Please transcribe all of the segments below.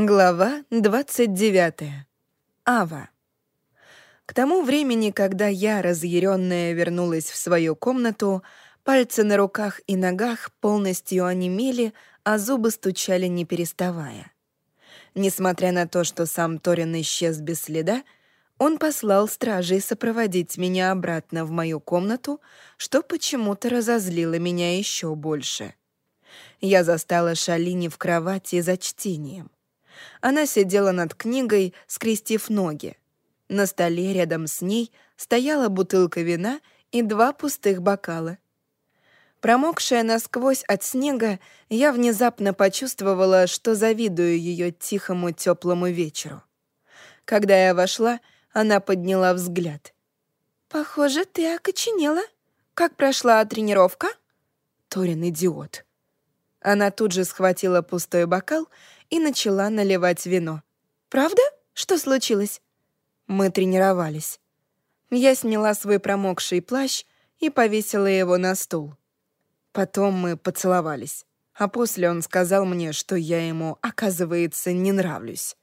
Глава 29. Ава. К тому времени, когда я, разъяренная, вернулась в свою комнату, пальцы на руках и ногах полностью онемели, а зубы стучали не переставая. Несмотря на то, что сам Торин исчез без следа, он послал стражей сопроводить меня обратно в мою комнату, что почему-то разозлило меня еще больше. Я застала Шалини в кровати за чтением. Она сидела над книгой, скрестив ноги. На столе рядом с ней стояла бутылка вина и два пустых бокала. Промокшая насквозь от снега, я внезапно почувствовала, что завидую ее тихому теплому вечеру. Когда я вошла, она подняла взгляд. «Похоже, ты окоченела. Как прошла тренировка?» Торин идиот. Она тут же схватила пустой бокал и начала наливать вино. «Правда? Что случилось?» Мы тренировались. Я сняла свой промокший плащ и повесила его на стул. Потом мы поцеловались, а после он сказал мне, что я ему, оказывается, не нравлюсь.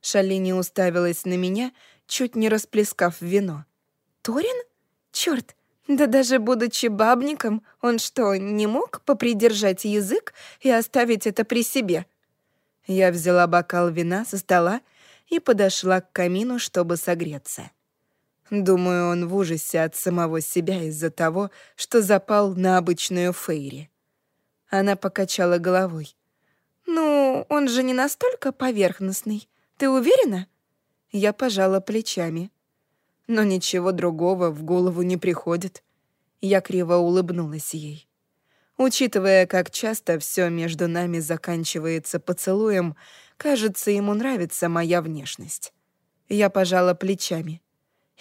Шалини уставилась на меня, чуть не расплескав вино. «Торин? Чёрт, да даже будучи бабником, он что, не мог попридержать язык и оставить это при себе?» Я взяла бокал вина со стола и подошла к камину, чтобы согреться. Думаю, он в ужасе от самого себя из-за того, что запал на обычную Фейри. Она покачала головой. «Ну, он же не настолько поверхностный. Ты уверена?» Я пожала плечами. Но ничего другого в голову не приходит. Я криво улыбнулась ей. Учитывая, как часто все между нами заканчивается поцелуем, кажется, ему нравится моя внешность. Я пожала плечами.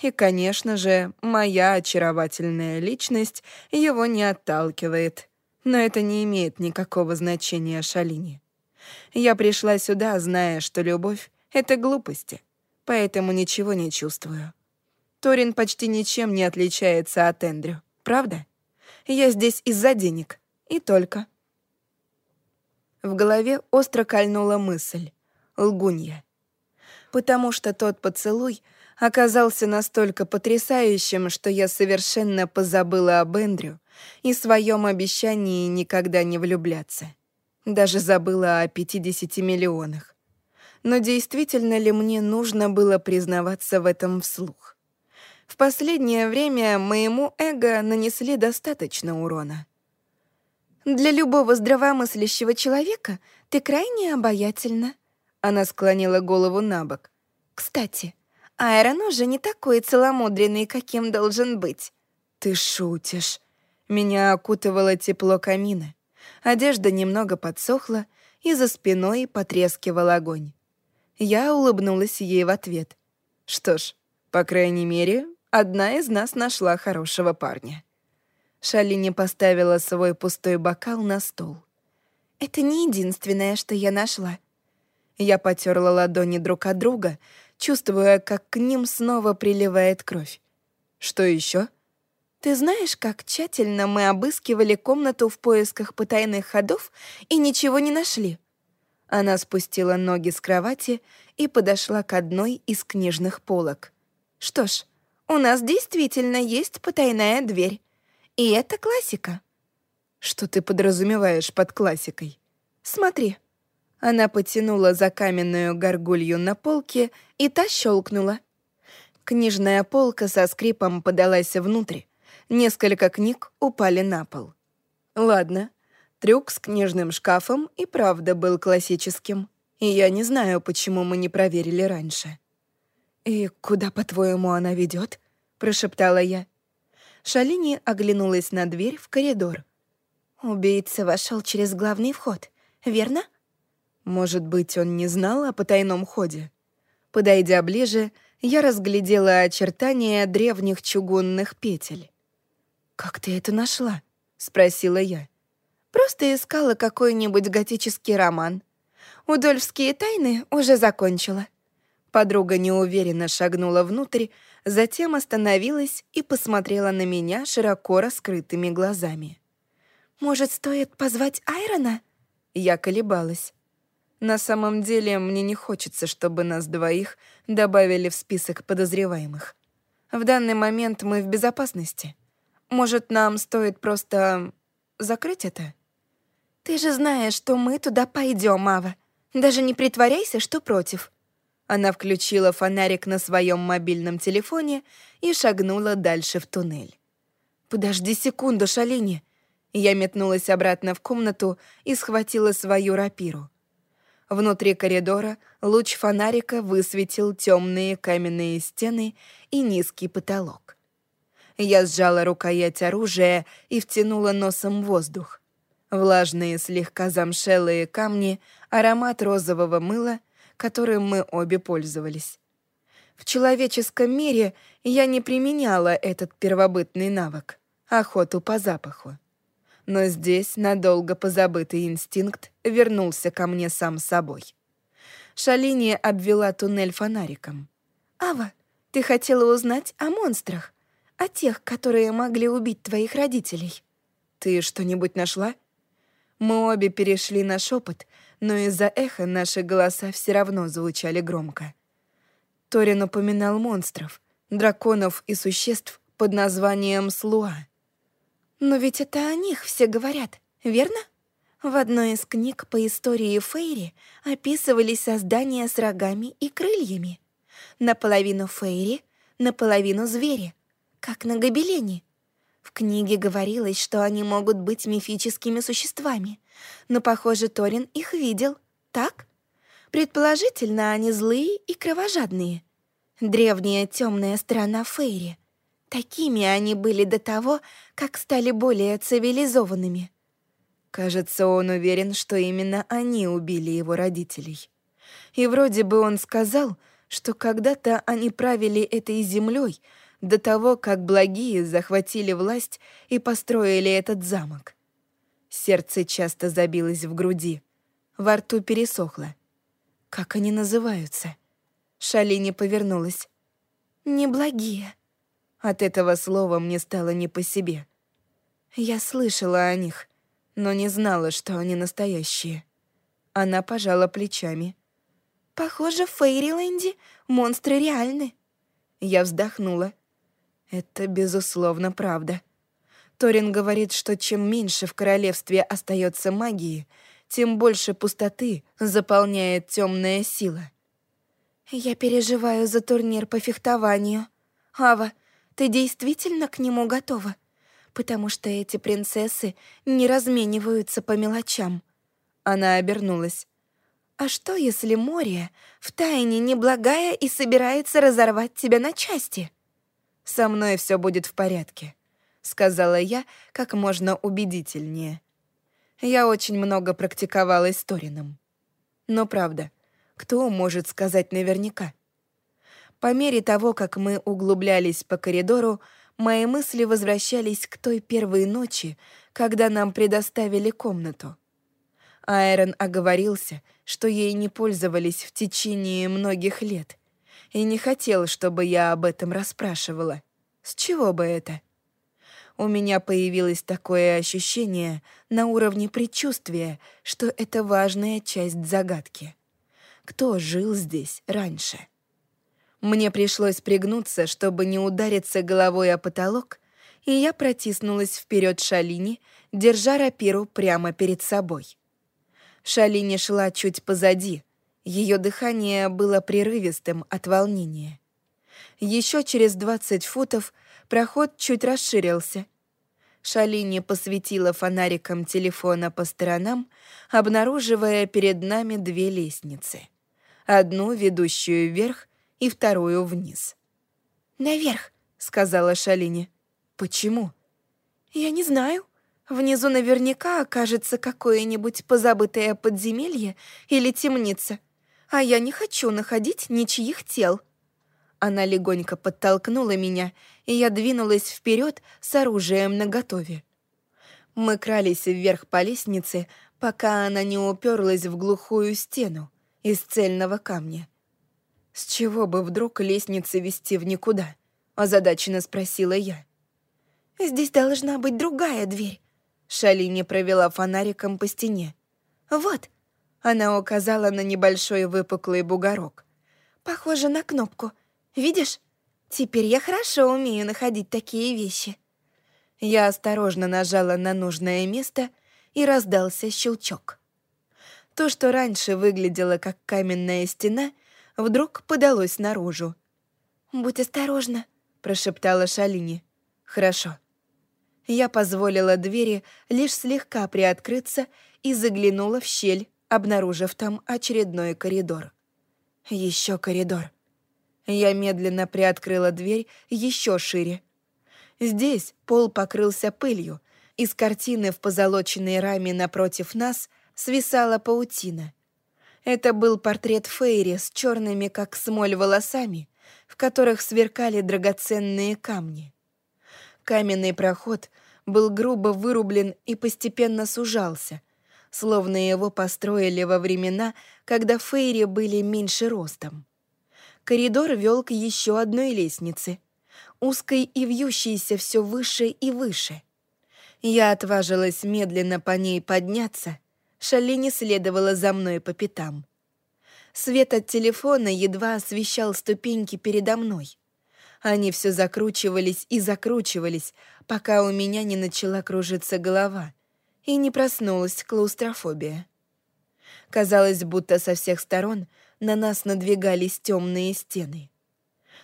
И, конечно же, моя очаровательная личность его не отталкивает. Но это не имеет никакого значения Шалине. Я пришла сюда, зная, что любовь — это глупости, поэтому ничего не чувствую. Торин почти ничем не отличается от Эндрю, правда? Я здесь из-за денег. И только. В голове остро кольнула мысль. Лгунья. Потому что тот поцелуй оказался настолько потрясающим, что я совершенно позабыла об Эндрю и своем обещании никогда не влюбляться. Даже забыла о 50 миллионах. Но действительно ли мне нужно было признаваться в этом вслух? В последнее время моему эго нанесли достаточно урона. Для любого здравомыслящего человека ты крайне обаятельна». Она склонила голову на бок. «Кстати, Айрон уже не такой целомудренный, каким должен быть». «Ты шутишь». Меня окутывало тепло камина. Одежда немного подсохла, и за спиной потрескивал огонь. Я улыбнулась ей в ответ. Что ж, по крайней мере, одна из нас нашла хорошего парня. Шалини поставила свой пустой бокал на стол. «Это не единственное, что я нашла». Я потерла ладони друг от друга, чувствуя, как к ним снова приливает кровь. «Что еще? «Ты знаешь, как тщательно мы обыскивали комнату в поисках потайных ходов и ничего не нашли?» Она спустила ноги с кровати и подошла к одной из книжных полок. «Что ж, у нас действительно есть потайная дверь. И это классика. Что ты подразумеваешь под классикой? Смотри. Она потянула за каменную горгулью на полке, и та щелкнула. Книжная полка со скрипом подалась внутрь. Несколько книг упали на пол. Ладно, трюк с книжным шкафом и правда был классическим. И я не знаю, почему мы не проверили раньше. «И куда, по-твоему, она ведет? прошептала я. Шалини оглянулась на дверь в коридор. «Убийца вошел через главный вход, верно?» Может быть, он не знал о потайном ходе? Подойдя ближе, я разглядела очертания древних чугунных петель. «Как ты это нашла?» — спросила я. «Просто искала какой-нибудь готический роман. Удольфские тайны уже закончила». Подруга неуверенно шагнула внутрь, затем остановилась и посмотрела на меня широко раскрытыми глазами. «Может, стоит позвать Айрона?» Я колебалась. На самом деле, мне не хочется, чтобы нас двоих добавили в список подозреваемых. В данный момент мы в безопасности. Может, нам стоит просто закрыть это? Ты же знаешь, что мы туда пойдем, Ава. Даже не притворяйся, что против. Она включила фонарик на своем мобильном телефоне и шагнула дальше в туннель. «Подожди секунду, Шалини!» Я метнулась обратно в комнату и схватила свою рапиру. Внутри коридора луч фонарика высветил темные каменные стены и низкий потолок. Я сжала рукоять оружия и втянула носом воздух. Влажные, слегка замшелые камни, аромат розового мыла — которым мы обе пользовались. В человеческом мире я не применяла этот первобытный навык — охоту по запаху. Но здесь надолго позабытый инстинкт вернулся ко мне сам собой. Шалини обвела туннель фонариком. «Ава, ты хотела узнать о монстрах, о тех, которые могли убить твоих родителей. Ты что-нибудь нашла?» Мы обе перешли на шепот, но из-за эха наши голоса все равно звучали громко. Торин упоминал монстров, драконов и существ под названием Слуа. Но ведь это о них все говорят, верно? В одной из книг по истории Фейри описывались создания с рогами и крыльями. Наполовину Фейри, наполовину звери, как на гобелене. В книге говорилось, что они могут быть мифическими существами, но, похоже, Торин их видел, так? Предположительно, они злые и кровожадные. Древняя темная страна Фейри. Такими они были до того, как стали более цивилизованными. Кажется, он уверен, что именно они убили его родителей. И вроде бы он сказал, что когда-то они правили этой землей до того, как благие захватили власть и построили этот замок. Сердце часто забилось в груди. Во рту пересохло. Как они называются? Шалини повернулась. «Неблагие». От этого слова мне стало не по себе. Я слышала о них, но не знала, что они настоящие. Она пожала плечами. «Похоже, в Фейриленде монстры реальны». Я вздохнула. Это, безусловно, правда. Торин говорит, что чем меньше в королевстве остается магии, тем больше пустоты заполняет темная сила. Я переживаю за турнир по фехтованию. Ава, ты действительно к нему готова? Потому что эти принцессы не размениваются по мелочам. Она обернулась. А что, если море втайне неблагая и собирается разорвать тебя на части? «Со мной все будет в порядке», — сказала я как можно убедительнее. Я очень много практиковалась с Торином. Но правда, кто может сказать наверняка? По мере того, как мы углублялись по коридору, мои мысли возвращались к той первой ночи, когда нам предоставили комнату. Айрон оговорился, что ей не пользовались в течение многих лет, и не хотел, чтобы я об этом расспрашивала. С чего бы это? У меня появилось такое ощущение на уровне предчувствия, что это важная часть загадки. Кто жил здесь раньше? Мне пришлось пригнуться, чтобы не удариться головой о потолок, и я протиснулась вперед Шалини, держа рапиру прямо перед собой. Шалини шла чуть позади, ее дыхание было прерывистым от волнения. Еще через 20 футов проход чуть расширился. Шалини посветила фонариком телефона по сторонам, обнаруживая перед нами две лестницы. Одну, ведущую вверх, и вторую вниз. «Наверх», — сказала Шалини. «Почему?» «Я не знаю. Внизу наверняка окажется какое-нибудь позабытое подземелье или темница а я не хочу находить ничьих тел». Она легонько подтолкнула меня, и я двинулась вперед с оружием наготове. Мы крались вверх по лестнице, пока она не уперлась в глухую стену из цельного камня. «С чего бы вдруг лестница вести в никуда?» — озадаченно спросила я. «Здесь должна быть другая дверь». Шалини провела фонариком по стене. «Вот». Она указала на небольшой выпуклый бугорок. «Похоже на кнопку. Видишь? Теперь я хорошо умею находить такие вещи». Я осторожно нажала на нужное место, и раздался щелчок. То, что раньше выглядело как каменная стена, вдруг подалось наружу. «Будь осторожна», — прошептала Шалини. «Хорошо». Я позволила двери лишь слегка приоткрыться и заглянула в щель, обнаружив там очередной коридор. Еще коридор. Я медленно приоткрыла дверь еще шире. Здесь пол покрылся пылью. Из картины в позолоченной раме напротив нас свисала паутина. Это был портрет Фейри с черными, как смоль, волосами, в которых сверкали драгоценные камни. Каменный проход был грубо вырублен и постепенно сужался — словно его построили во времена, когда фейри были меньше ростом. Коридор вел к еще одной лестнице, узкой и вьющейся все выше и выше. Я отважилась медленно по ней подняться, Шалини следовала за мной по пятам. Свет от телефона едва освещал ступеньки передо мной. Они все закручивались и закручивались, пока у меня не начала кружиться голова — и не проснулась клаустрофобия. Казалось, будто со всех сторон на нас надвигались темные стены.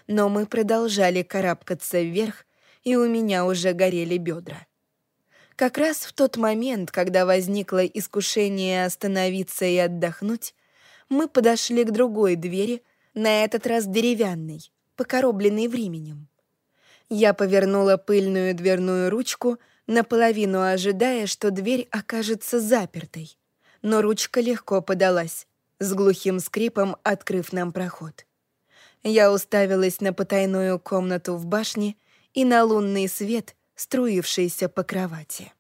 Но мы продолжали карабкаться вверх, и у меня уже горели бедра. Как раз в тот момент, когда возникло искушение остановиться и отдохнуть, мы подошли к другой двери, на этот раз деревянной, покоробленной временем. Я повернула пыльную дверную ручку — наполовину ожидая, что дверь окажется запертой. Но ручка легко подалась, с глухим скрипом открыв нам проход. Я уставилась на потайную комнату в башне и на лунный свет, струившийся по кровати.